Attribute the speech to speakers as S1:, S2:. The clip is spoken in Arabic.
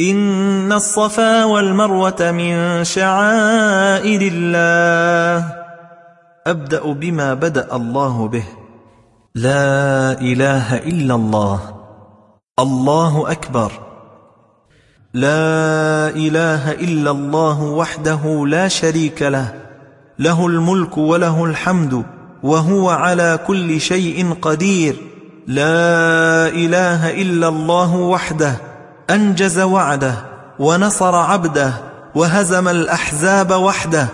S1: إن الصفا والمروة من شعائر الله أبدأ بما بدأ الله به. لا إله إلا الله. الله أكبر. لا إله إلا الله وحده لا شريك له. له الملك وله الحمد وهو على كل شيء قدير. لا إله إلا الله وحده. أنجز وعده ونصر عبده وهزم الأحزاب وحده